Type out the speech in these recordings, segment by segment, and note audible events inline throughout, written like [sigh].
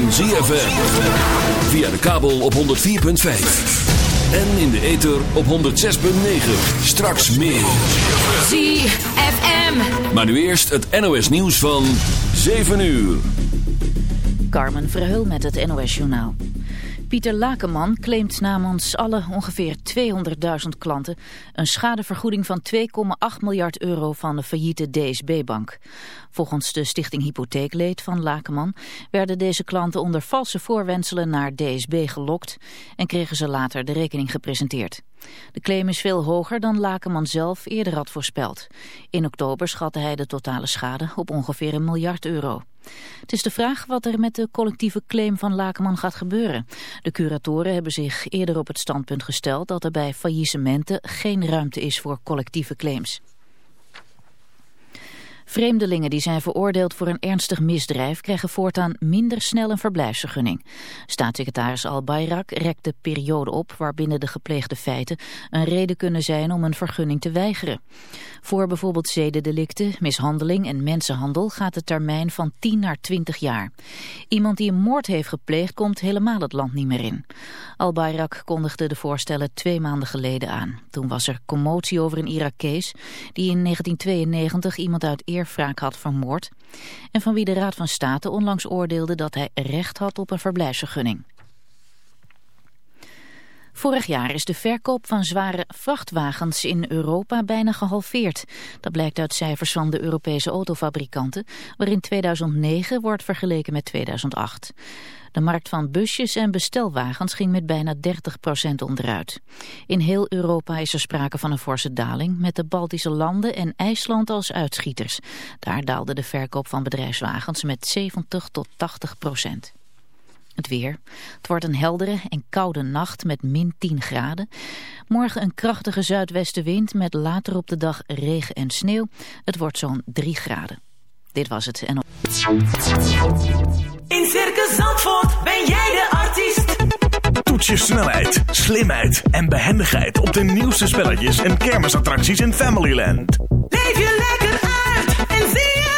van ZFM. Via de kabel op 104.5. En in de ether op 106.9. Straks meer. ZFM. Maar nu eerst het NOS nieuws van 7 uur. Carmen Verheul met het NOS Journaal. Pieter Lakenman claimt namens alle ongeveer 200.000 klanten een schadevergoeding van 2,8 miljard euro van de failliete DSB-bank. Volgens de stichting Hypotheekleed van Lakenman werden deze klanten onder valse voorwenselen naar DSB gelokt en kregen ze later de rekening gepresenteerd. De claim is veel hoger dan Lakenman zelf eerder had voorspeld. In oktober schatte hij de totale schade op ongeveer een miljard euro. Het is de vraag wat er met de collectieve claim van Lakenman gaat gebeuren. De curatoren hebben zich eerder op het standpunt gesteld dat er bij faillissementen geen ruimte is voor collectieve claims. Vreemdelingen die zijn veroordeeld voor een ernstig misdrijf krijgen voortaan minder snel een verblijfsvergunning. Staatssecretaris Al-Bayrak rekt de periode op waarbinnen de gepleegde feiten een reden kunnen zijn om een vergunning te weigeren. Voor bijvoorbeeld zedendelicten, mishandeling en mensenhandel gaat de termijn van 10 naar 20 jaar. Iemand die een moord heeft gepleegd komt helemaal het land niet meer in. Al-Bayrak kondigde de voorstellen twee maanden geleden aan. Toen was er commotie over een Irakees die in 1992 iemand uit eerwraak had vermoord en van wie de Raad van State onlangs oordeelde dat hij recht had op een verblijfsvergunning. Vorig jaar is de verkoop van zware vrachtwagens in Europa bijna gehalveerd. Dat blijkt uit cijfers van de Europese autofabrikanten, waarin 2009 wordt vergeleken met 2008. De markt van busjes en bestelwagens ging met bijna 30% onderuit. In heel Europa is er sprake van een forse daling, met de Baltische landen en IJsland als uitschieters. Daar daalde de verkoop van bedrijfswagens met 70 tot 80%. Het weer. Het wordt een heldere en koude nacht met min 10 graden. Morgen een krachtige zuidwestenwind met later op de dag regen en sneeuw. Het wordt zo'n 3 graden. Dit was het. En... In Circus Zandvoort ben jij de artiest. Toets je snelheid, slimheid en behendigheid op de nieuwste spelletjes en kermisattracties in Familyland. Leef je lekker uit en zie zelf.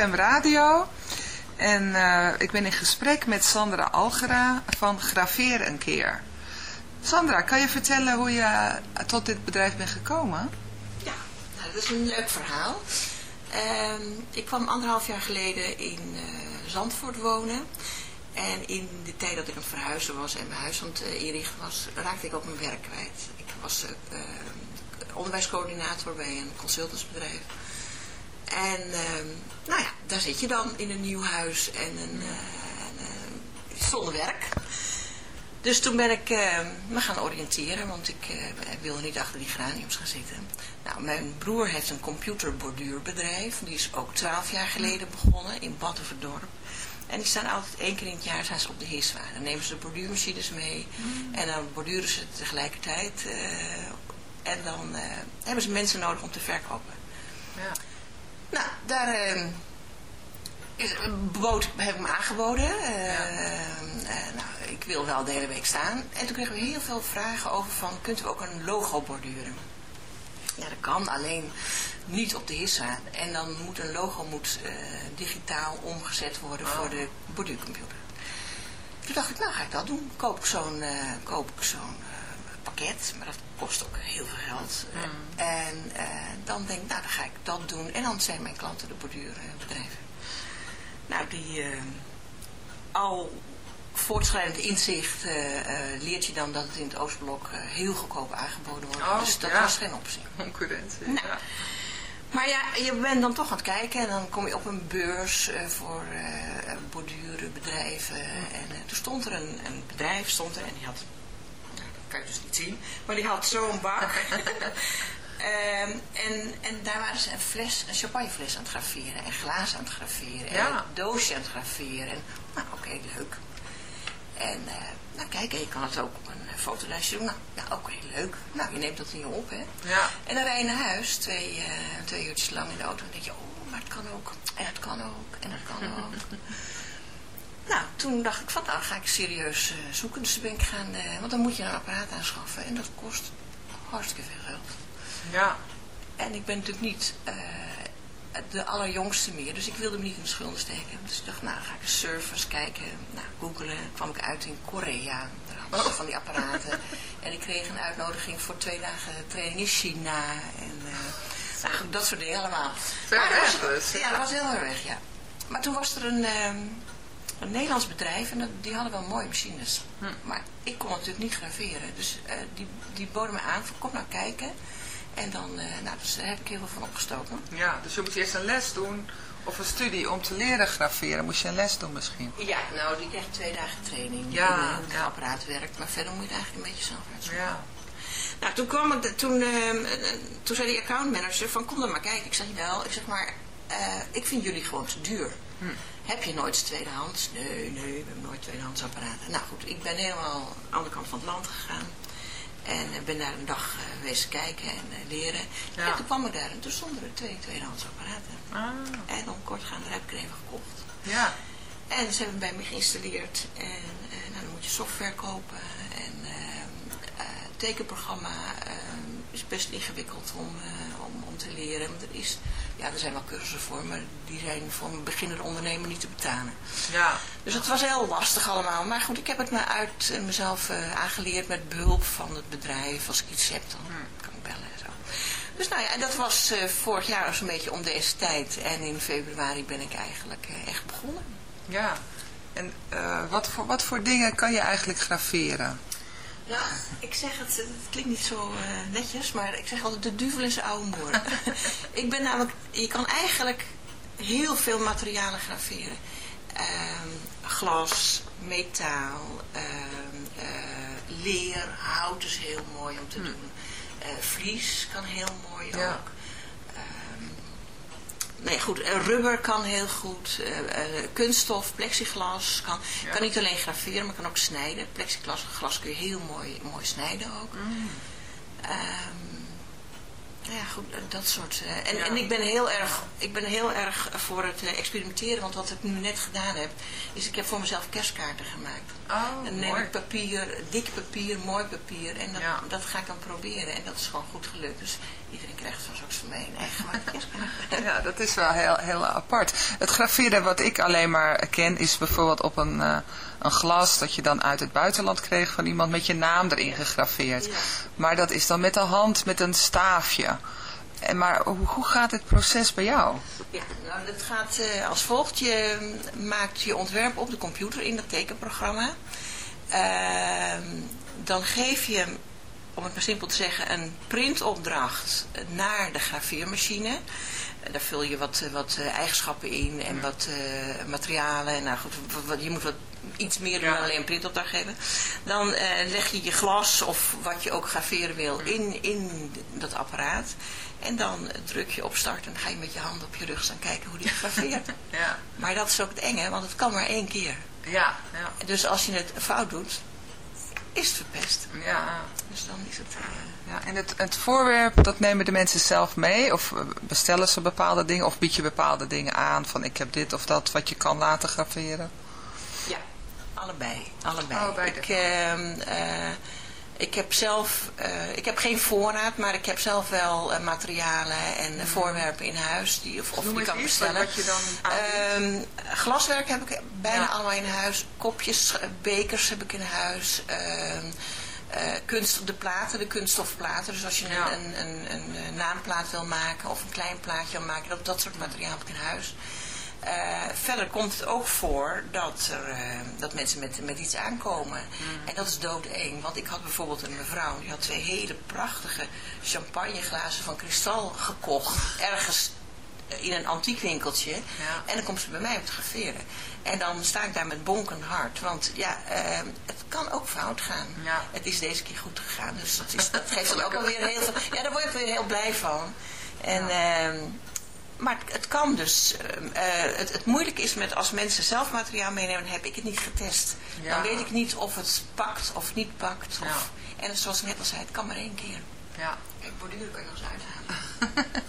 CFM Radio. En uh, ik ben in gesprek met Sandra Algera van Graveer een keer. Sandra, kan je vertellen hoe je tot dit bedrijf bent gekomen? Ja, nou, dat is een leuk verhaal. Uh, ik kwam anderhalf jaar geleden in uh, Zandvoort wonen. En in de tijd dat ik aan het verhuizen was en mijn huis aan het inrichten was, raakte ik ook mijn werk kwijt. Ik was onderwijscoördinator bij een consultantsbedrijf. En uh, nou ja, daar zit je dan in een nieuw huis en een, uh, een zonder werk. Dus toen ben ik uh, me gaan oriënteren, want ik wilde niet achter die graniums gaan zitten. Nou, mijn broer heeft een computerborduurbedrijf. Die is ook twaalf jaar geleden begonnen in Battenverdorp. En die staan altijd één keer in het jaar zijn ze op de hiswaar. Dan nemen ze de borduurmachines mee mm. en dan borduren ze tegelijkertijd. en dan hebben ze mensen nodig om te verkopen. Ja. Nou, daar uh, is, bood, heb ik me aangeboden. Uh, uh, nou, ik wil wel de hele week staan. En toen kregen we heel veel vragen over van, kunt u ook een logo borduren? Ja, dat kan, alleen niet op de HISA. En dan moet een logo moet, digitaal omgezet worden voor de borduurcomputer. Toen dacht ik, nou ga ik dat doen. Koop ik zo'n koop ik zo'n pakket, maar dat kost ook heel veel geld. Mm. En uh, dan denk ik, nou dan ga ik dat doen. En dan zijn mijn klanten de borduurbedrijven. Nou, die uh, al voortschrijdend inzicht uh, leert je dan dat het in het Oostblok heel goedkoop aangeboden wordt. Oh, dus dat was geen optie. [laughs] Concurrentie, nou, ja. Maar ja, je bent dan toch aan het kijken en dan kom je op een beurs voor borduurbedrijven. En toen stond er een, een bedrijf stond er en die had kan je dus niet zien. Maar die had zo'n bak. um, [laughs] en, en daar waren ze een fles, een champagnefles aan het graveren. En glazen aan het graveren. En een doosje aan het graveren. En, nou, oké, okay, leuk. En, uh, nou kijk, je kan het ook op een fotolijstje doen. Nou, ja, ook heel leuk. Nou, je neemt dat niet op, hè. Ja. En dan rij je naar huis, twee, uh, twee uurtjes lang in de auto. En dan denk je, oh, maar het kan ook. En het kan ook. En het kan ook. [laughs] Nou, toen dacht ik van, nou ga ik serieus uh, zoeken. Dus ben ik gaan, uh, want dan moet je een apparaat aanschaffen. En dat kost hartstikke veel geld. Ja. En ik ben natuurlijk niet uh, de allerjongste meer. Dus ik wilde me niet in de schulden steken. Dus ik dacht, nou ga ik surfers kijken. Nou, googelen. kwam ik uit in Korea. Daar oh. van die apparaten. [laughs] en ik kreeg een uitnodiging voor twee dagen training in China. En nou, dat soort dingen allemaal. Ver weg dus. Ja, dat was heel erg weg, ja. Maar toen was er een... Ehm, een Nederlands bedrijf en die hadden wel mooie machines. Hm. Maar ik kon natuurlijk niet graveren. Dus uh, die, die boden me aan, kom nou kijken. En dan, uh, nou, dus daar heb ik heel veel van opgestoken. Ja, dus je moet eerst een les doen of een studie om te leren graveren. Moest je een les doen misschien? Ja, nou, die krijgt twee dagen training. Ja, in, uh, hoe het ja. apparaat werkt. Maar verder moet je het eigenlijk een beetje zelf uitzoeken. Ja. Nou, toen kwam ik, toen, uh, toen zei die accountmanager van, kom dan maar kijken. Ik zeg, wel, ik zeg maar, ik vind jullie gewoon te duur. Hm. Heb je nooit tweedehands? Nee, nee, we hebben nooit tweedehands apparaten. Nou goed, ik ben helemaal aan de andere kant van het land gegaan. En ben daar een dag uh, geweest kijken en uh, leren. Ja. En toen kwam ik daar en toen stonden er twee tweedehands apparaten. Ah. En om kort gaan, daar heb ik er even gekocht. Ja. En ze hebben bij me geïnstalleerd. En uh, nou, dan moet je software kopen. En tekenprogramma is best ingewikkeld om, om, om te leren. Want er is ja, er zijn wel cursussen voor, maar die zijn voor een beginnende ondernemer niet te betalen. Ja. Dus het was heel lastig allemaal. Maar goed, ik heb het me uit uh, mezelf uh, aangeleerd met behulp van het bedrijf. Als ik iets heb, dan hmm. kan ik bellen en zo. Dus nou ja, en dat was vorig jaar zo'n beetje om deze tijd. En in februari ben ik eigenlijk echt begonnen. Ja, en wat, voor, wat voor dingen kan je eigenlijk graveren? Ja, ik zeg het, het klinkt niet zo uh, netjes, maar ik zeg altijd de duvel is oude moer. [laughs] ik ben namelijk, je kan eigenlijk heel veel materialen graveren. Uh, glas, metaal, uh, leer, hout is heel mooi om te hm. doen. Eh, vlies kan heel mooi ja. ook. Nee, goed, eh, rubber kan heel goed, uh, uh, kunststof, plexiglas, kan, kan niet alleen graveren, maar kan ook snijden. Plexiglas glas kun je heel mooi, mooi snijden ook. Mm. Um, Ja, goed, eh, dat soort. eh, en, en ik ben heel erg, ik ben heel erg voor het eh, experimenteren, want wat ik nu net gedaan heb, is ik heb voor mezelf kerstkaarten gemaakt. Oh, dan neem mooi. ik papier, dik papier, mooi papier, en dat, Ja. dat ga ik dan proberen. En dat is gewoon goed gelukt. Dus iedereen krijgt van van mij een. Ja, dat is wel heel, heel apart. Het graveren wat ik alleen maar ken is bijvoorbeeld op een, eh, een glas dat je dan uit het buitenland kreeg van iemand met je naam erin gegraveerd. Ja. Maar dat is dan met de hand met een staafje. En maar hoe, gaat het proces bij jou? Ja, nou, dat gaat eh, als volgt. Je mm, maakt je ontwerp op de computer in dat tekenprogramma. Ehm, dan geef je, om het maar simpel te zeggen, een printopdracht naar de graveermachine. Daar vul je wat, eh, wat eh, eigenschappen in en wat eh, materialen. En nou goed, wat- wat- je moet wat, iets meer dan alleen een printopdracht geven. Dan eh, leg je je glas of wat je ook graveren wil in, in dat apparaat. En dan druk je op start en ga je met je handen op je rug staan kijken hoe die graveert. [laughs] Ja, maar dat is ook het enge, want het kan maar één keer. ja, ja. Dus als je het fout doet, is het verpest. ja. Dus dan is het... eh, Ja, en het, het voorwerp, dat nemen de mensen zelf mee? Of eh, bestellen ze bepaalde dingen? Of bied je bepaalde dingen aan? Van ik heb dit of dat wat je kan laten graveren? Allebei. allebei. Oh, ik, ehm, eh, ik heb zelf, eh, ik heb geen voorraad, maar ik heb zelf wel eh, materialen en eh, voorwerpen in huis die, of, of Mhm. Noem die kan bestellen. wat je dan. Ehm, glaswerk heb ik bijna Ja. allemaal in huis. Kopjes, bekers heb ik in huis. Ehm, eh, kunst de platen, de kunststofplaten. Dus als je Ja. een, een, een, naamplaat wil maken of een klein plaatje wil maken, dat, dat soort materiaal heb ik in huis. Eh, verder komt het ook voor dat, er, eh, dat mensen met, met iets aankomen. En dat is doodeng. Want ik had bijvoorbeeld een mevrouw, die had twee hele prachtige champagneglazen van kristal gekocht. Ergens eh, in een antiekwinkeltje. En dan komt ze bij mij op te graveren. En dan sta ik daar met bonkend hart. Want ja, het kan ook fout gaan. Ja. Het is deze keer goed gegaan. Dus dat, is, dat geeft dan ook alweer heel veel... Ja, daar word ik weer heel blij van. En... ehm, maar het, kan dus. ehm, eh, het, het moeilijke is met als mensen zelf materiaal meenemen, dan heb ik het niet getest. Ja. Dan weet ik niet of het pakt of niet pakt. Of, Ja. En zoals ik net al zei, het kan maar één keer. Ja. Kijk, borduren kan je nog eens uithalen. [laughs]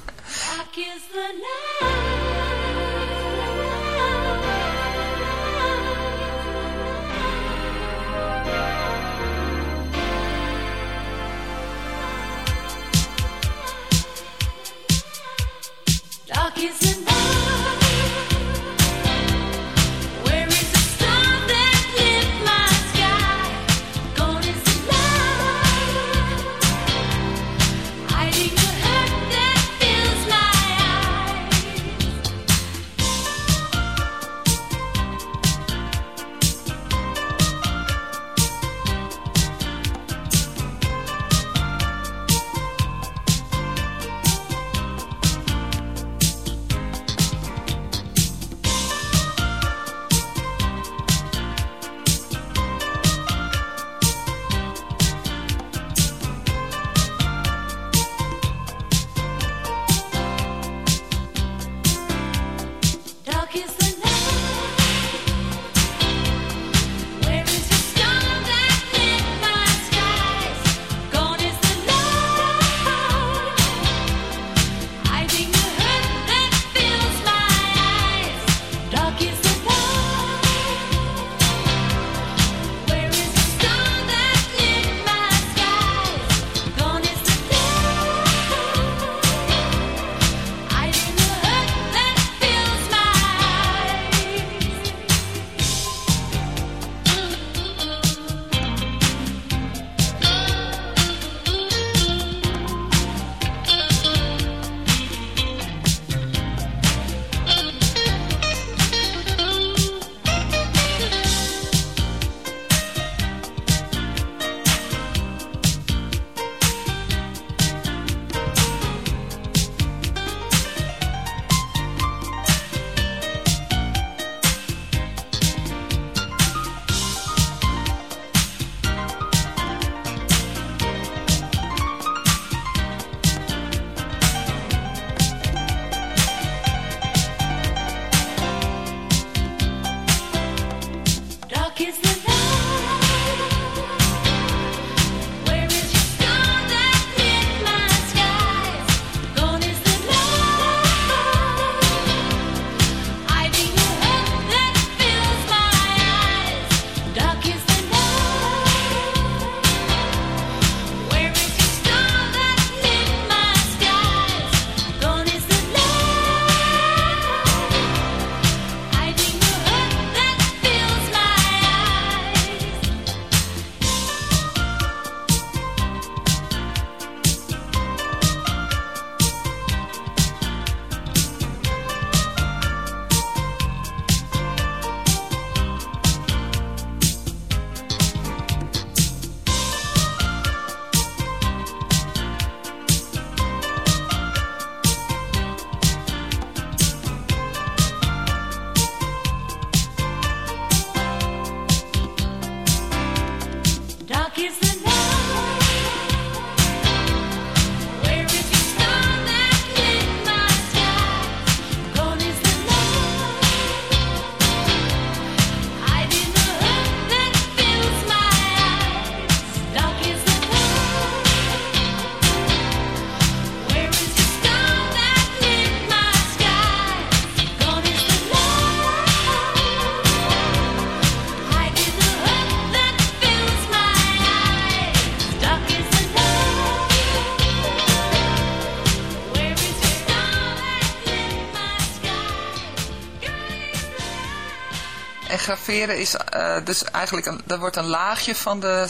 is eh, dus eigenlijk, een, er wordt een laagje van, de,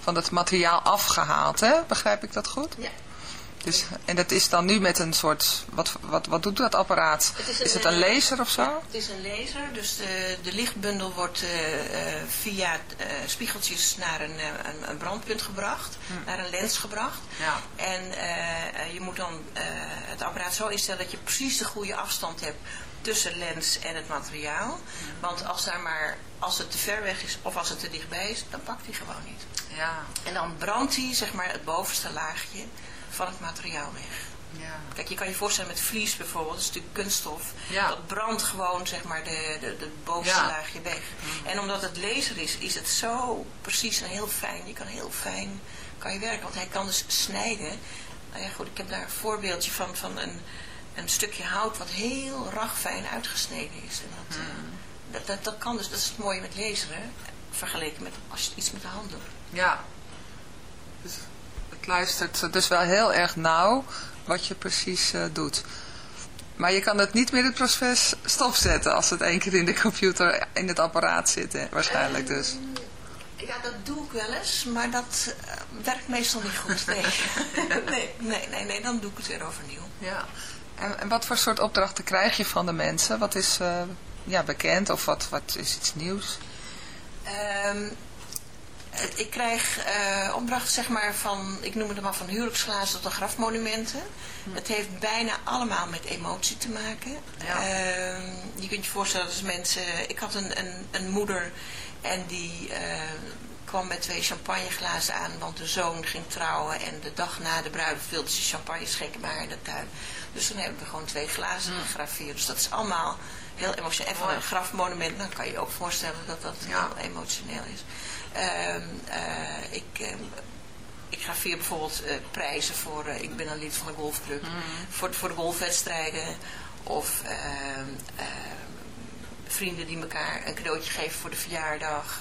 van het materiaal afgehaald, hè? Begrijp ik dat goed? Ja. Dus, en dat is dan nu met een soort, wat, wat, wat doet dat apparaat? Het is het een laser of zo? Ja, het is een laser, dus de, de lichtbundel wordt eh, eh, via spiegeltjes naar een, een, een brandpunt gebracht, naar een lens gebracht. Ja. En je moet dan het apparaat zo instellen dat je precies de goede afstand hebt tussen lens en het materiaal. Want als, daar maar, als het te ver weg is of als het te dichtbij is, dan pakt hij gewoon niet. Ja, En dan brandt hij zeg maar, het bovenste laagje van het materiaal weg. ja. Kijk, je kan je voorstellen met vlies bijvoorbeeld, dat is natuurlijk kunststof. Ja. Dat brandt gewoon, zeg maar, de, de, de bovenste Ja. laagje weg. En omdat het laser is, is het zo precies en heel fijn. Je kan heel fijn kan je werken, want hij kan dus snijden. Nou ja, goed, ik heb daar een voorbeeldje van, van een, een stukje hout wat heel ragfijn uitgesneden is. En dat, eh, dat, dat, dat kan dus, dat is het mooie met laseren, vergeleken met als je iets met de hand doet. Ja. Dus het luistert dus wel heel erg nauw wat je precies eh, doet. Maar je kan het niet meer het proces stopzetten als het één keer in de computer, in het apparaat zit, hè, waarschijnlijk dus. Ja, dat doe ik wel eens, maar dat eh, werkt meestal niet goed. Nee. [laughs] [laughs] nee, nee, nee, nee, dan doe ik het weer overnieuw. Ja. En, en wat voor soort opdrachten krijg je van de mensen? Wat is eh, ja, bekend of wat, wat is iets nieuws? Ehm, het- ik krijg eh opdrachten zeg maar van, ik noem het maar van huwelijksglazen tot de grafmonumenten. Het heeft bijna allemaal met emotie te maken. Ja. Ehm, je kunt je voorstellen dat als mensen, ik had een, een, een moeder en die eh, kwam met twee champagneglazen aan, want de zoon ging trouwen en de dag na de bruiloft wilde ze champagne schenken bij haar in de tuin. Dus toen hebben we gewoon twee glazen gegraveerd. Dus dat is allemaal heel emotioneel. En van Mooi. een grafmonument, dan kan je je ook voorstellen dat dat Ja. heel emotioneel is. Ehm, eh, ik, ehm, ik graveer bijvoorbeeld eh, prijzen voor, eh, ik ben een lid van de golfclub, voor, voor de golfwedstrijden. Of ehm, vrienden die elkaar een cadeautje geven voor de verjaardag.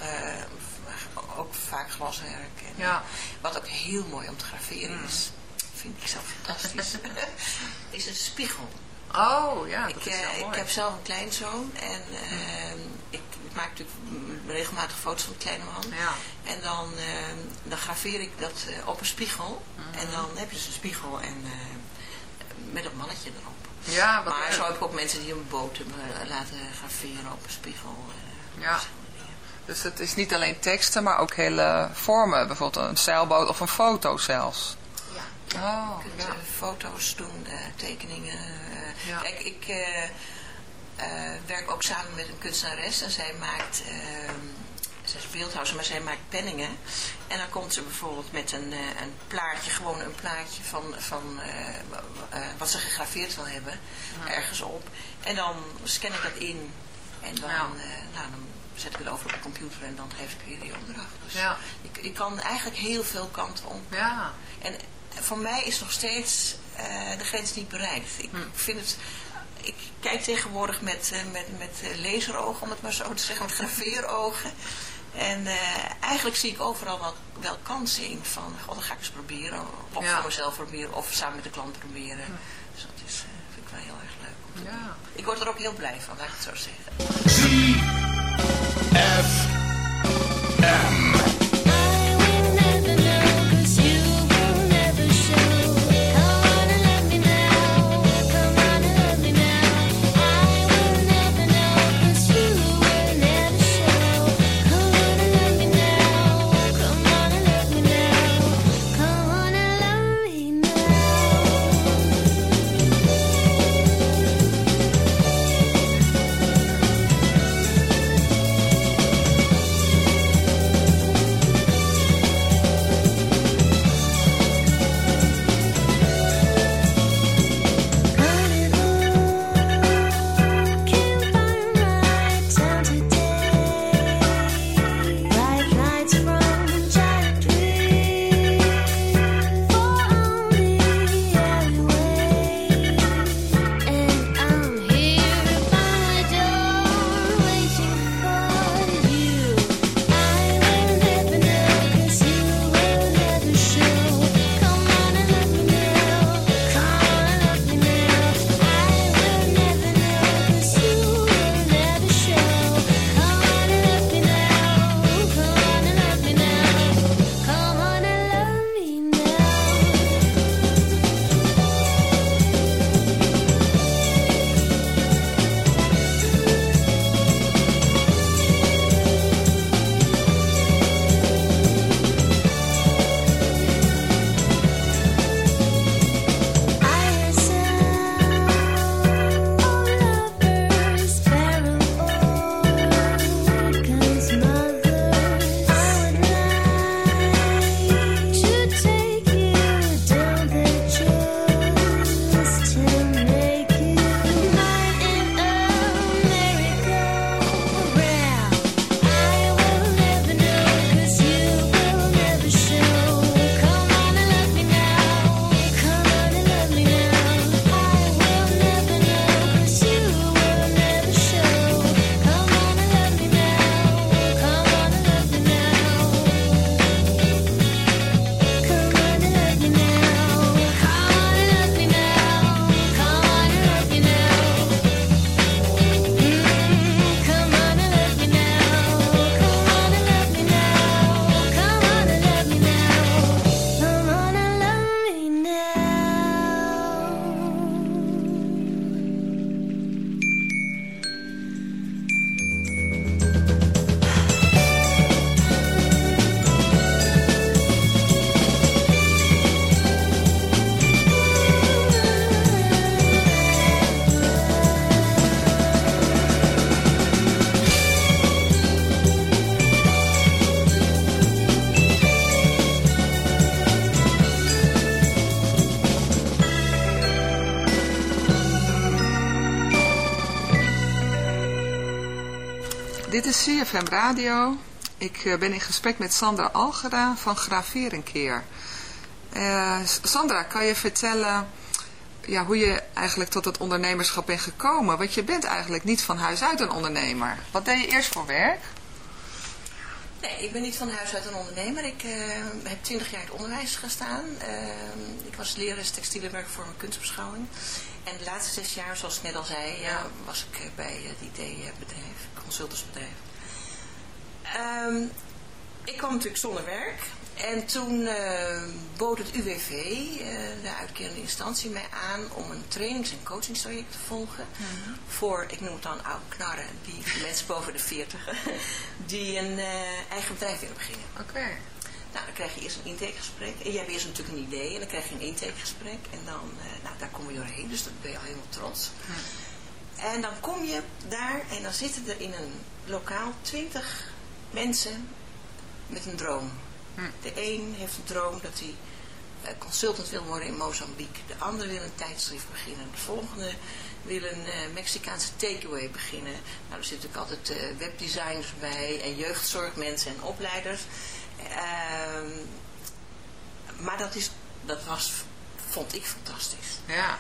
Eh, ook vaak glaswerk. En, Ja. Wat ook heel mooi om te graveren is, vind ik zelf fantastisch, [laughs] is een spiegel. Oh, ja, dat Ik, is eh, heel ik mooi. heb zelf een kleinzoon en ehm, ik maak natuurlijk regelmatig foto's van de kleine man. Ja. En dan, dan graveer ik dat eh, op een spiegel. Mhm. En dan heb je dus een spiegel en eh, met een mannetje erop. Ja, wat maar leuk. zo heb ik ook mensen die een boot hebben eh, laten graveren op een spiegel. eh, Ja. Dus het is niet alleen teksten, maar ook hele vormen. Bijvoorbeeld een zeilboot of een foto zelfs. Ja. Oh, Je kunt ja. eh, foto's doen, eh, tekeningen. eh. Ja. Kijk, ik werk ook samen met een kunstenares en zij maakt, zij is beeldhouwer, maar zij maakt penningen. En dan komt ze bijvoorbeeld met een, een plaatje, gewoon een plaatje van, van wat ze gegraveerd wil hebben, ergens op. En dan scan ik dat in en dan, eh, nou, dan zet ik het over op de computer en dan geef ik weer die opdracht. Dus Ja. ik, ik kan eigenlijk heel veel kanten op. Ja, En voor mij is nog steeds eh, de grens niet bereikt. Ik Hm. vind het... Ik kijk tegenwoordig met, eh, met, met eh, laserogen, om het maar zo te zeggen, met graveerogen. En eh, eigenlijk zie ik overal wel, wel kansen in van, god, dat ga ik eens proberen. Of Ja. Hm. voor mezelf proberen, of samen met de klant proberen. Dus dat is, eh, vind ik wel heel erg leuk om te Ja. doen. Ik word er ook heel blij van, laat ik het zo zeggen. F. CFM Radio. Ik eh, ben in gesprek met Sandra Algera van Graveer een keer. Eh, Sandra, kan je vertellen ja, hoe je eigenlijk tot het ondernemerschap bent gekomen? Want je bent eigenlijk niet van huis uit een ondernemer. Wat deed je eerst voor werk? Nee, ik ben niet van huis uit een ondernemer. Ik eh, heb twintig jaar in het onderwijs gestaan. Ik was lerares textiele werk voor mijn kunstbeschouwing. En de laatste zes jaar, zoals ik net al zei, ja, was ik bij het IT-bedrijf, consultantsbedrijf. Ehm, ik kwam natuurlijk zonder werk. En toen eh, bood het UWV, eh, de uitkerende instantie, mij aan om een trainings- en coachingstraject te volgen. Voor, ik noem het dan oude knarren, die [laughs] mensen boven de 40, [laughs] die een eh, eigen bedrijf willen beginnen. Oké. Nou, dan krijg je eerst een intakegesprek. En jij hebt eerst natuurlijk een idee en dan krijg je een intakegesprek. En dan, eh, nou, daar kom je doorheen, dus dan ben je al helemaal trots. En dan kom je daar en dan zitten er in een lokaal twintig mensen met een droom. De een heeft een droom dat hij eh, consultant wil worden in Mozambique. De ander wil een tijdschrift beginnen. De volgende wil een eh, Mexicaanse takeaway beginnen. Nou, er zitten natuurlijk altijd eh, webdesigners bij en jeugdzorgmensen en opleiders. Ehm, maar dat, is, dat was, vond ik fantastisch. Ja.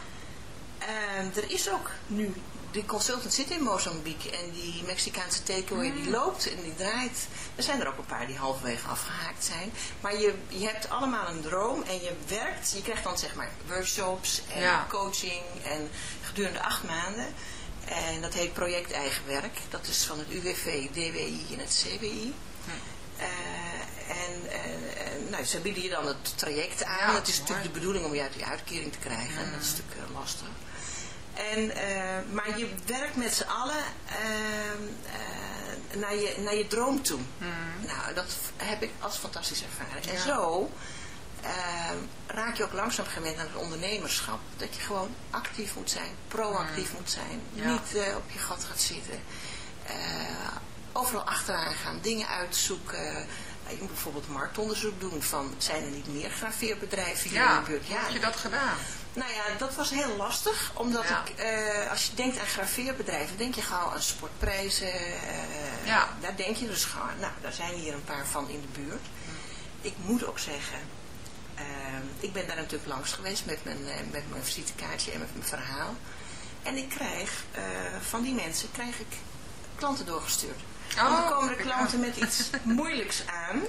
Ehm, er is ook nu, die consultant zit in Mozambique en die Mexicaanse takeaway die loopt en die draait. Er zijn er ook een paar die halverwege afgehaakt zijn. Maar je, je hebt allemaal een droom en je werkt, je krijgt dan zeg maar workshops en Ja. coaching en gedurende acht maanden. En dat heet project eigen werk. Dat is van het UWV, DWI en het CWI. Eh, en eh, eh, nou, ze bieden je dan het traject aan. Ja, het is natuurlijk de bedoeling om je uit die uitkering te krijgen. En dat is natuurlijk lastig. En, eh, maar je werkt met z'n allen ehm, eh, naar, je, naar je droom toe. Nou, dat heb ik als fantastisch ervaren. En Ja. zo raak je ook langzaam gewend aan het ondernemerschap. Dat je gewoon actief moet zijn, proactief moet zijn. Ja. Niet eh, op je gat gaat zitten. Eh, overal achteraan gaan, dingen uitzoeken. Je moet bijvoorbeeld marktonderzoek doen van zijn er niet meer graveerbedrijven hier in Ja, de buurt. hoe heb je dat gedaan? Nou ja, dat was heel lastig, omdat Ja. ik, eh, als je denkt aan graveerbedrijven, denk je gauw aan sportprijzen. eh, Ja. Daar denk je dus gauw aan. Nou, daar zijn hier een paar van in de buurt. Ik moet ook zeggen, eh, ik ben daar natuurlijk langs geweest met mijn, met mijn visitekaartje en met mijn verhaal. En ik krijg van die mensen krijg ik klanten doorgestuurd. Oh, dan komen kijk klanten met iets [laughs] moeilijks aan.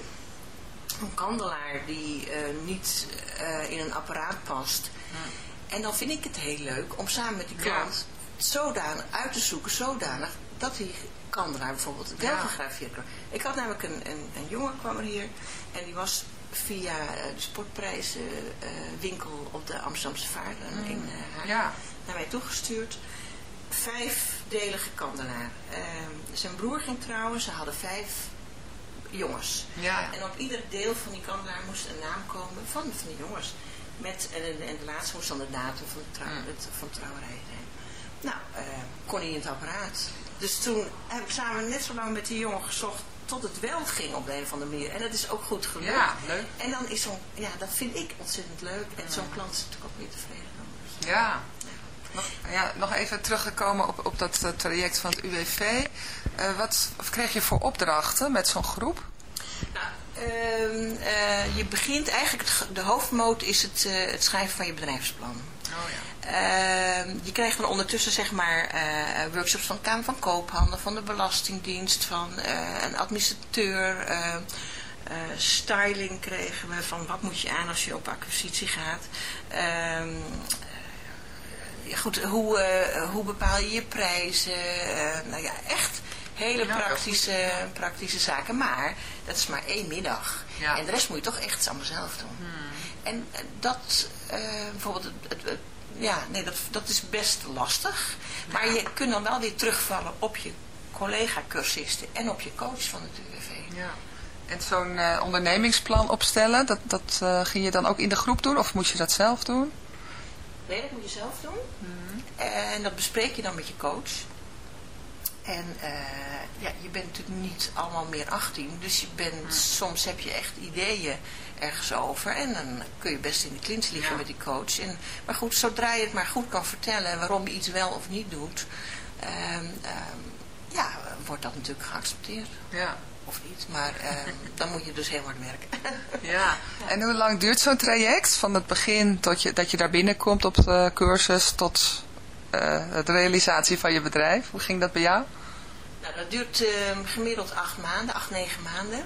Een kandelaar die eh, niet eh, in een apparaat past. En dan vind ik het heel leuk om samen met die klant zodanig uit te zoeken, zodanig dat die kandelaar bijvoorbeeld wel Ja. gegraveerd wordt. Ik had namelijk een, een, een jongen kwam er hier en die was via eh, de sportprijzenwinkel op de Amsterdamse Vaart en in Haag Ja. naar mij toegestuurd. Vijfdelige kandelaar. Ehm, zijn broer ging trouwen, ze hadden vijf jongens. Ja. En op ieder deel van die kandelaar moest een naam komen van, van de jongens. Met, en, en, de laatste moest dan de datum van de, trouw, Mm. het, van de trouwerij zijn. Nou, eh, kon hij in het apparaat. Dus toen heb ik samen net zo lang met die jongen gezocht tot het wel ging op de een of andere manier. En dat is ook goed gelukt. Ja, leuk. En dan is zo'n, ja, dat vind ik ontzettend leuk. En zo'n klant is natuurlijk ook weer tevreden. Dus, Ja. Nog, ja, nog even teruggekomen op, op dat eh, traject van het UWV. Eh, wat kreeg je voor opdrachten met zo'n groep? Nou, ehm, eh, je begint eigenlijk, de hoofdmoot is het, het schrijven van je bedrijfsplan. Oh ja. Ehm, je krijgt dan ondertussen zeg maar workshops van de Kamer van Koophandel, van de Belastingdienst, van een administrateur. eh, eh, styling kregen we van wat moet je aan als je op acquisitie gaat. Goed, hoe, eh, hoe bepaal je je prijzen? Eh, nou ja, echt hele Ja, praktische, praktische zaken. Maar dat is maar één middag. Ja. Hmm. En de rest moet je toch echt allemaal zelf doen. En eh, dat, bijvoorbeeld, het, ja, nee, dat, dat is best lastig. Maar je kunt dan wel weer terugvallen op je collega-cursisten en op je coach van het UWV. ja. En zo'n ondernemingsplan opstellen, dat, dat ging je dan ook in de groep doen of moest je dat zelf doen? Nee, dat moet je zelf doen. En dat bespreek je dan met je coach. En eh, ja, je bent natuurlijk niet allemaal meer 18. Dus je bent, soms heb je echt ideeën ergens over. En dan kun je best in de klins liggen Ja. met die coach. En, maar goed, zodra je het maar goed kan vertellen waarom je iets wel of niet doet. ehm, ehm, ja, wordt dat natuurlijk geaccepteerd. Ja. Of niet, maar ehm, dan moet je dus heel hard werken. [laughs] Ja. En hoe lang duurt zo'n traject? Van het begin tot je, dat je daar binnenkomt op de cursus tot eh, de realisatie van je bedrijf. Hoe ging dat bij jou? Nou, dat duurt ehm, gemiddeld acht maanden, acht, negen maanden.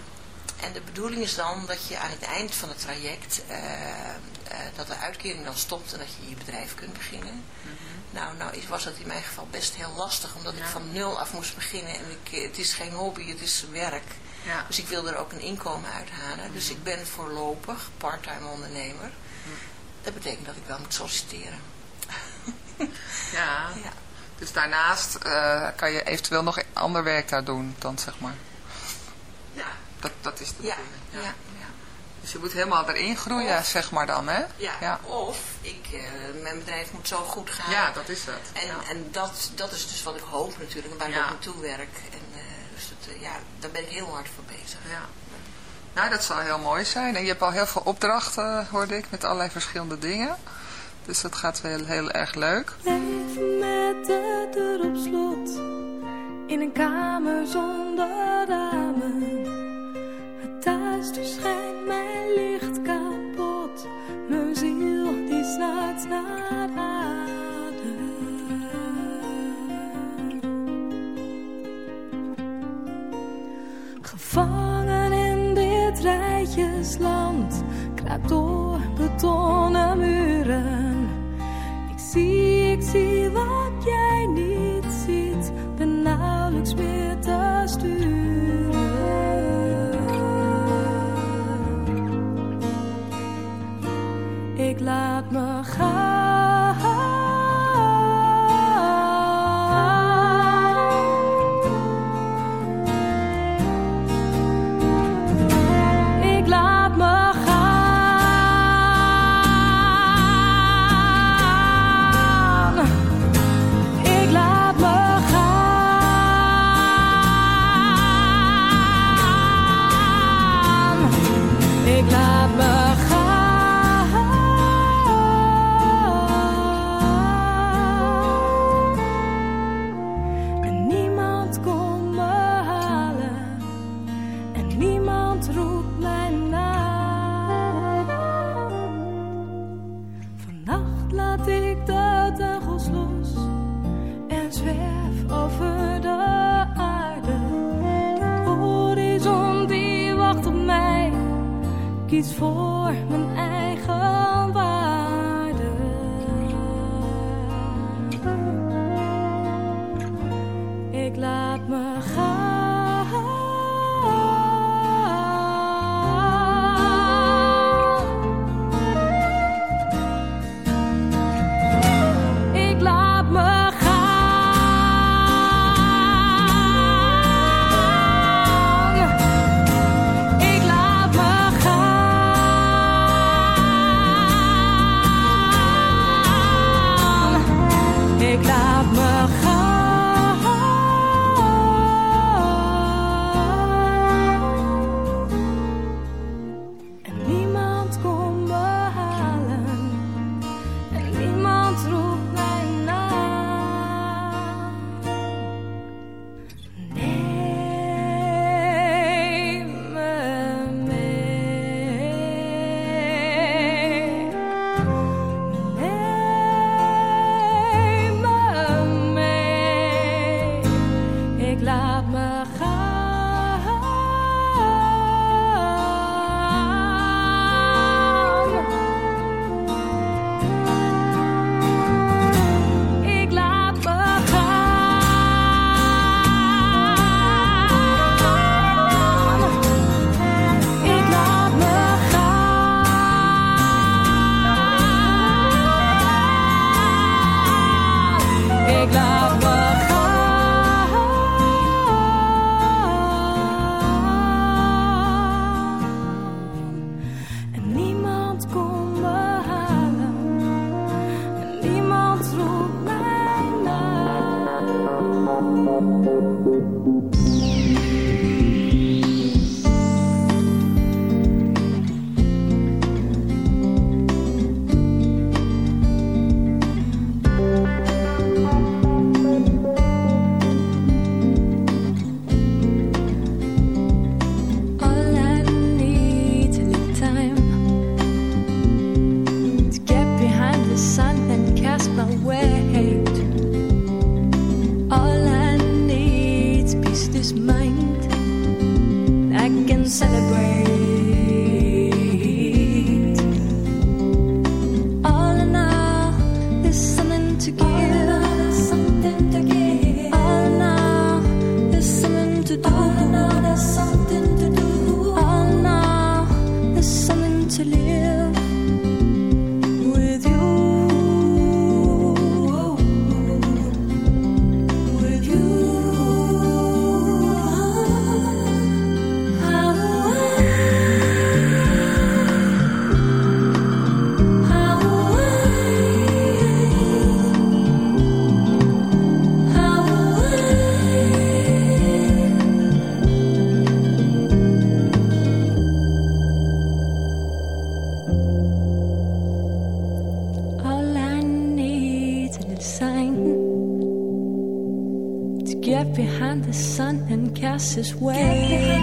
En de bedoeling is dan dat je aan het eind van het traject, eh, eh, dat de uitkering dan stopt en dat je je bedrijf kunt beginnen. Nou, nou was dat in mijn geval best heel lastig, omdat ik van nul af moest beginnen. En ik, eh, het is geen hobby, het is werk. Ja. Dus ik wil er ook een inkomen uit halen. Dus ik ben voorlopig parttime ondernemer. Dat betekent dat ik wel moet solliciteren. [laughs] Ja. Ja. Dus daarnaast eh, kan je eventueel nog ander werk daar doen dan zeg maar. Ja, Dat, dat is de bedoeling. ja. ja. Dus je moet helemaal erin groeien Of- zeg maar dan hè? Ja, Ja, of ik, eh, mijn bedrijf moet zo goed gaan. Ja, dat is het. En, ja. en dat, dat is dus wat ik hoop natuurlijk, en waar ik Ja. naartoe werk. En, eh, dus dat, eh, ja, daar ben ik heel hard voor bezig. Ja. Nou, dat zal heel mooi zijn. En je hebt al heel veel opdrachten, hoorde ik, met allerlei verschillende dingen. Dus dat gaat wel heel erg leuk. Leven met de deur op slot. In een kamer zonder ramen. Duister schijnt mijn licht kapot. Mijn ziel die snakt naar adem. Gevangen in dit rijtjesland. Kruip door betonnen muren. Ik zie, ik zie wat jij niet ziet. Ben nauwelijks meer te laat me laat ik de teugels los en zwerf over de aarde. De horizon die wacht op mij, kies voor mijn eigen fastest way.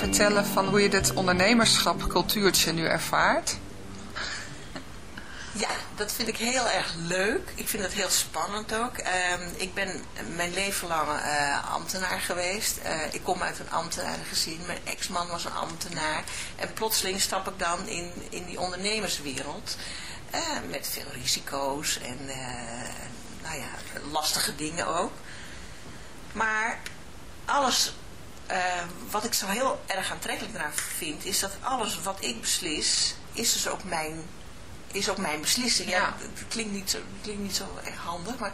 Vertellen van hoe je dit ondernemerschap cultuurtje nu ervaart? Ja, dat vind ik heel erg leuk. Ik vind het heel spannend ook. Ehm, ik ben mijn leven lang eh, ambtenaar geweest. Eh, ik kom uit een ambtenarengezin. Mijn ex-man was een ambtenaar. En plotseling stap ik dan in, in die ondernemerswereld. eh, met veel risico's en nou ja, lastige dingen ook. Maar alles eh, wat ik zo heel erg aantrekkelijk eraan vind, is dat alles wat ik beslis, is dus ook mijn, is ook mijn beslissing. Ja. Ja. het klinkt niet zo, het klinkt niet zo echt handig, maar...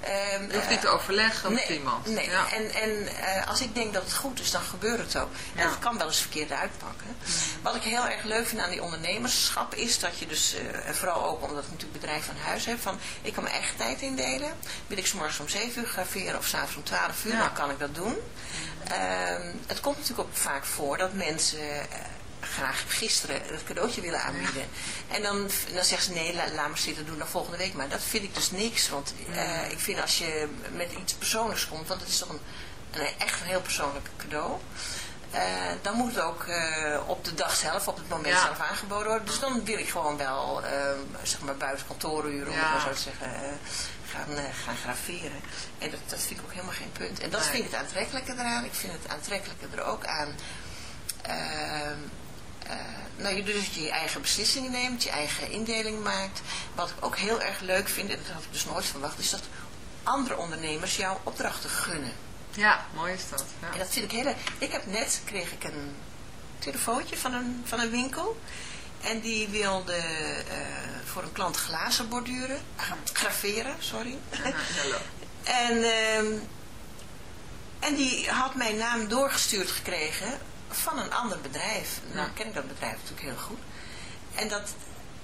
ehm, Je hoeft niet te overleggen met nee, iemand. Nee, Ja. en, en eh, als ik denk dat het goed is, dan gebeurt het ook. En Ja. Mm. het kan wel eens verkeerd uitpakken. Wat ik heel erg leuk vind aan die ondernemerschap is dat je dus, en vooral ook omdat ik natuurlijk bedrijf van huis heb, van ik kan mijn eigen tijd indelen. Wil ik 's morgens om 7 uur graveren of s'avonds om 12 uur, Ja. dan kan ik dat doen. Ehm, het komt natuurlijk ook vaak voor dat mensen eh, graag gisteren het cadeautje willen aanbieden. En dan, dan zeggen ze nee, la- laat maar zitten, doe dan volgende week maar. Dat vind ik dus niks, want eh, ik vind als je met iets persoonlijks komt, want het is toch een, een echt een heel persoonlijk cadeau. eh, dan moet het ook eh, op de dag zelf, op het moment Ja. zelf aangeboden worden. Dus dan wil ik gewoon wel, ehm, zeg maar buiten kantooruren, om Ja. het maar zo te zeggen, gaan, gaan graveren. En dat, dat vind ik ook helemaal geen punt. En dat Nee. vind ik het aantrekkelijke eraan. Ik vind het aantrekkelijke er ook aan. Eh, nou, je dus je eigen beslissingen neemt, je eigen indeling maakt. Wat ik ook heel erg leuk vind, en dat had ik dus nooit verwacht, is dat andere ondernemers jouw opdrachten gunnen. Ja, mooi is dat. Ja. En dat vind ik heel erg. Ik heb net, kreeg ik een telefoontje van een, van een winkel. En die wilde eh, voor een klant glazen borduren, graveren, sorry. Ja. [laughs] En, ehm, en die had mijn naam doorgestuurd gekregen van een ander bedrijf. Nou ken ik dat bedrijf natuurlijk heel goed. En dat,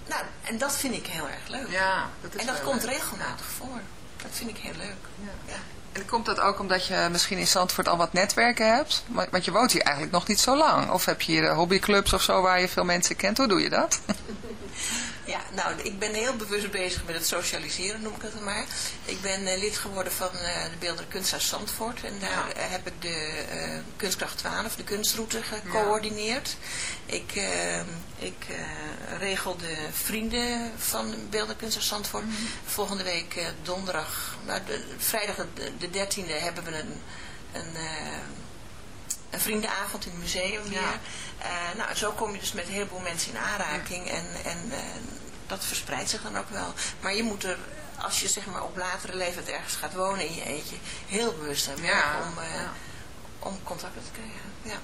nou, en dat vind ik heel erg leuk. Ja, dat is en dat komt leuk. regelmatig voor. Dat vind ik heel leuk. Ja. En komt dat ook omdat je misschien in Zandvoort al wat netwerken hebt? Want want je woont hier eigenlijk nog niet zo lang. Of heb je hier hobbyclubs of zo waar je veel mensen kent? Hoe doe je dat? [laughs] Ja, nou, ik ben heel bewust bezig met het socialiseren, noem ik het maar. Ik ben eh, lid geworden van eh, de Beeldende Kunsthuis Zandvoort. En daar eh, heb ik de Kunstkracht 12, de kunstroute, gecoördineerd. Ik, eh, ik regel de vrienden van de Beeldende Kunsthuis Zandvoort. Volgende week donderdag, nou, de, vrijdag de, de 13e hebben we een... een een vriendenavond in het museum weer. Eh, nou, zo kom je dus met een heleboel mensen in aanraking en, en eh, dat verspreidt zich dan ook wel. Maar je moet er, als je zeg maar op latere leeftijd ergens gaat wonen in je eentje, heel bewust aan Ja, om, ja. om contacten te krijgen. Ja.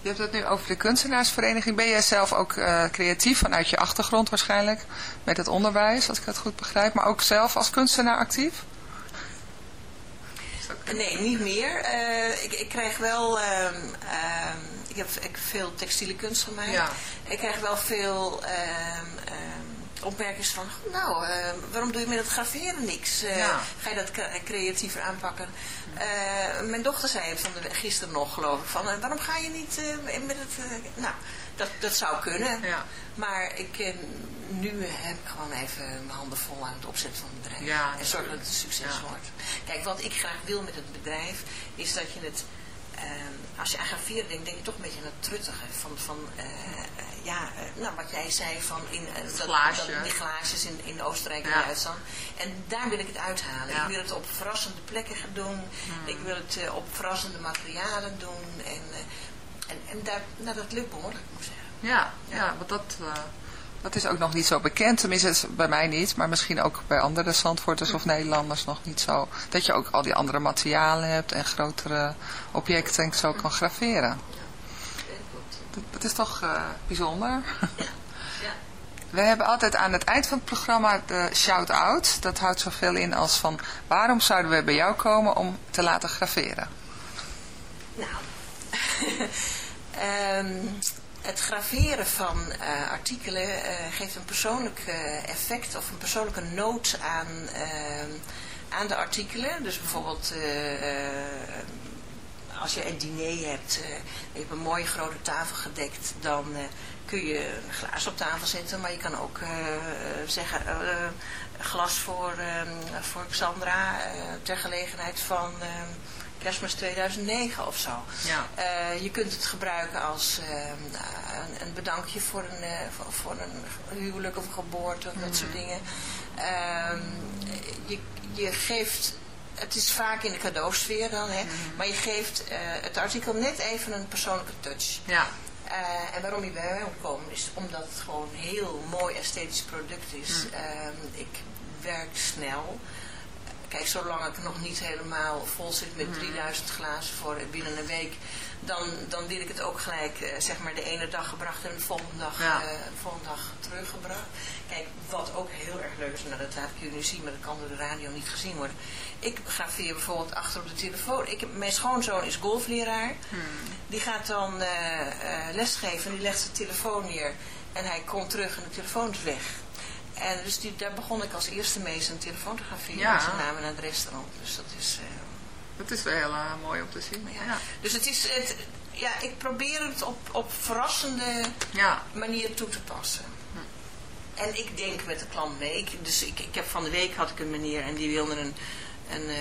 Je hebt het nu over de kunstenaarsvereniging. Ben jij zelf ook creatief vanuit je achtergrond waarschijnlijk? Met het onderwijs, als ik het goed begrijp. Maar ook zelf als kunstenaar actief? Nee, niet meer. Eh, ik, ik krijg wel, ehm, ehm, ik, heb, ik veel textiele kunst gemaakt. Ja. Ik krijg wel veel ehm, opmerkingen van, nou, eh, waarom doe je met het graveren niks? Eh, Ja. Ga je dat cre- creatiever aanpakken? Mijn dochter zei het van de, gisteren nog, geloof ik, van, waarom ga je niet met het... nou, dat, dat zou kunnen. Ja. Maar ik, eh, nu heb ik gewoon even mijn handen vol aan het opzetten van het bedrijf. Ja, en zorgen dat het een succes Ja. wordt. Kijk, wat ik graag wil met het bedrijf, is dat je het, ehm, als je aan graveren denkt, denk je toch een beetje aan het truttige. Van, van eh, eh, ja, eh, nou wat jij zei van in, eh, dat, die glaasjes in, in Oostenrijk en. Duitsland. En daar wil ik het uithalen. Ik wil het op verrassende plekken gaan doen. Ik wil het eh, op verrassende materialen doen. En, eh, en, en daar, nou, dat lukt behoorlijk, moet ik zeggen. Ja, ja want dat, eh, dat is ook nog niet zo bekend. Tenminste, het is bij mij niet. Maar misschien ook bij andere Zandvoorters of Nederlanders nog niet zo. Dat je ook al die andere materialen hebt en grotere objecten en zo kan graveren. Dat, dat is toch eh, bijzonder. [laughs] Ja. We hebben altijd aan het eind van het programma de shout-out. Dat houdt zoveel in als van waarom zouden we bij jou komen om te laten graveren? Nou, [laughs] ehm, het graveren van eh, artikelen eh, geeft een persoonlijk eh, effect of een persoonlijke noot aan, ehm, aan de artikelen. Dus bijvoorbeeld als je een diner hebt, je hebt een mooie grote tafel gedekt, dan kun je een glaas op tafel zetten, maar je kan ook zeggen glas voor, ehm, voor Xandra ter gelegenheid van kerstmis 2009 of zo. Ja. Eh, je kunt het gebruiken als ehm, een, een bedankje voor een, eh, voor, voor een huwelijk of een geboorte of dat soort dingen. Ehm, je, je geeft, het is vaak in de cadeausfeer dan, hè, maar je geeft eh, het artikel net even een persoonlijke touch. Ja, en waarom je bij mij opkomen is omdat het gewoon een heel mooi esthetisch product is. Ehm, ik werk snel. Kijk, zolang ik nog niet helemaal vol zit met 3000 glazen voor binnen een week, dan, dan wil ik het ook gelijk, eh, zeg maar, de ene dag gebracht en de volgende dag, Ja. eh, de volgende dag teruggebracht. Kijk, wat ook heel erg leuk is, nou dat laat ik jullie nu zien, maar dat kan door de radio niet gezien worden. Ik graveer bijvoorbeeld achter op de telefoon. Ik mijn schoonzoon is golfleraar. Die gaat dan eh, lesgeven en die legt zijn telefoon neer. En hij komt terug en de telefoon is weg. En dus die, daar begon ik als eerste mee zijn telefoon te graveren. Ja. En ze namen naar het restaurant. Dus dat is... eh, dat is wel heel eh, mooi om te zien. ja. Ja. Dus het is... Het, ja, ik probeer het op, op verrassende Ja. manier toe te passen. En ik denk met de klant mee. Ik, dus ik, ik heb van de week had ik een meneer en die wilde een... een eh,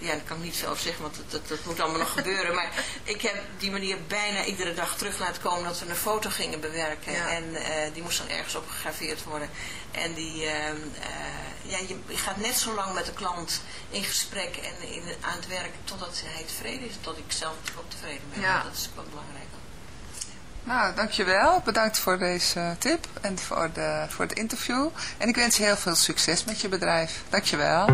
ja, daar kan ik niet over zeggen, want dat, dat, dat moet allemaal nog gebeuren. Maar ik heb die meneer bijna iedere dag terug laten komen dat we een foto gingen bewerken. Ja. En eh, die moest dan ergens op gegraveerd worden. En die, ehm, eh, ja, je, je gaat net zo lang met de klant in gesprek en in, aan het werk totdat hij tevreden is. Tot ik zelf ook tevreden ben. Ja. Dat is ook wel belangrijk. Nou, dankjewel. Bedankt voor deze tip en voor, de, voor het interview. En ik wens je heel veel succes met je bedrijf. Dankjewel.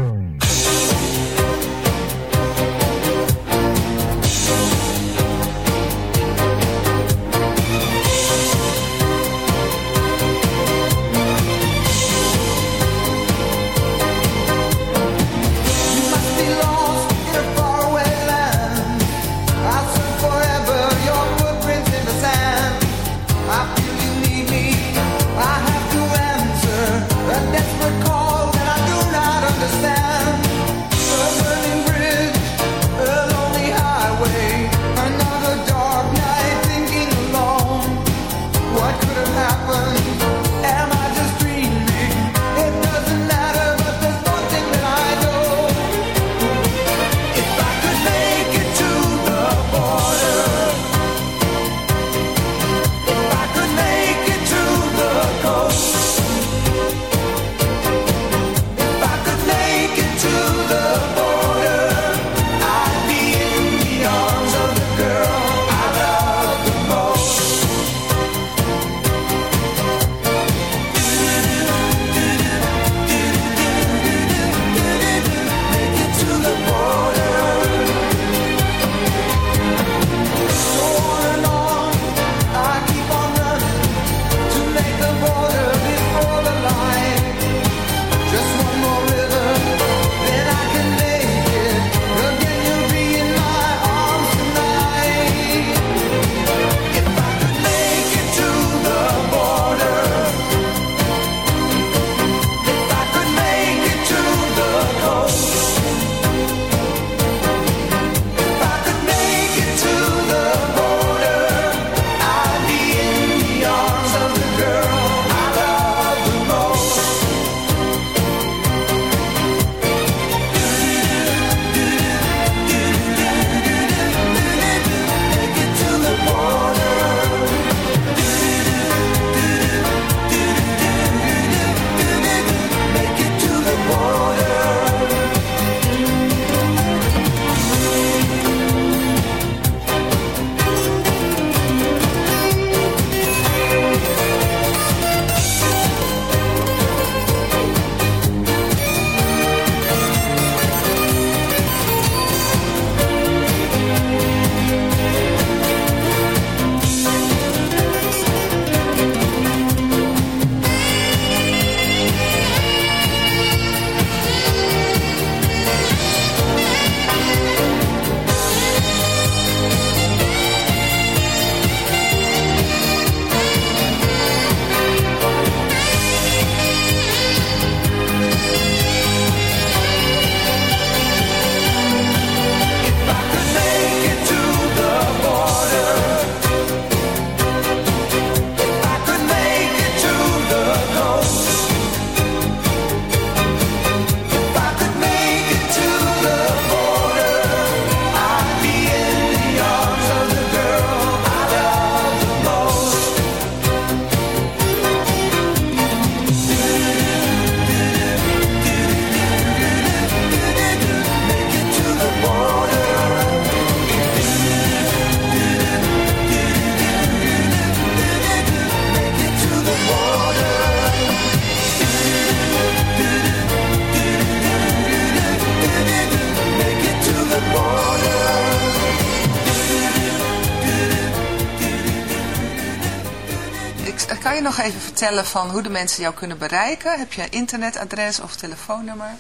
Je nog even vertellen van hoe de mensen jou kunnen bereiken? Heb je een internetadres of telefoonnummer?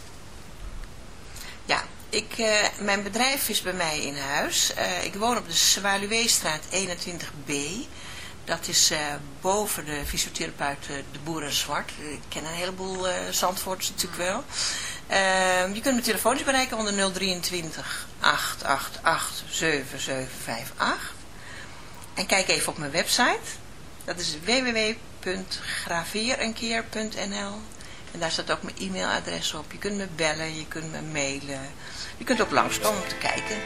Ja, ik, eh, mijn bedrijf is bij mij in huis. Eh, ik woon op de Zwaluweestraat 21b. Dat is eh, boven de fysiotherapeut De Boeren Zwart. Ik ken een heleboel Zandvoorts natuurlijk wel. Ehm, je kunt me telefonisch bereiken onder 023 888 7758. En kijk even op mijn website. Dat is www.graveerenkeer.nl En daar staat ook mijn e-mailadres op. Je kunt me bellen, je kunt me mailen. Je kunt ook langskomen om te kijken.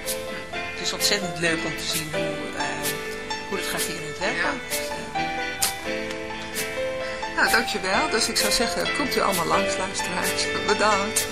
Het is ontzettend leuk om te zien hoe, eh, hoe het graveren in het werk gaat. Nou, dankjewel. Dus ik zou zeggen, komt u allemaal langs, luisteraars. Bedankt.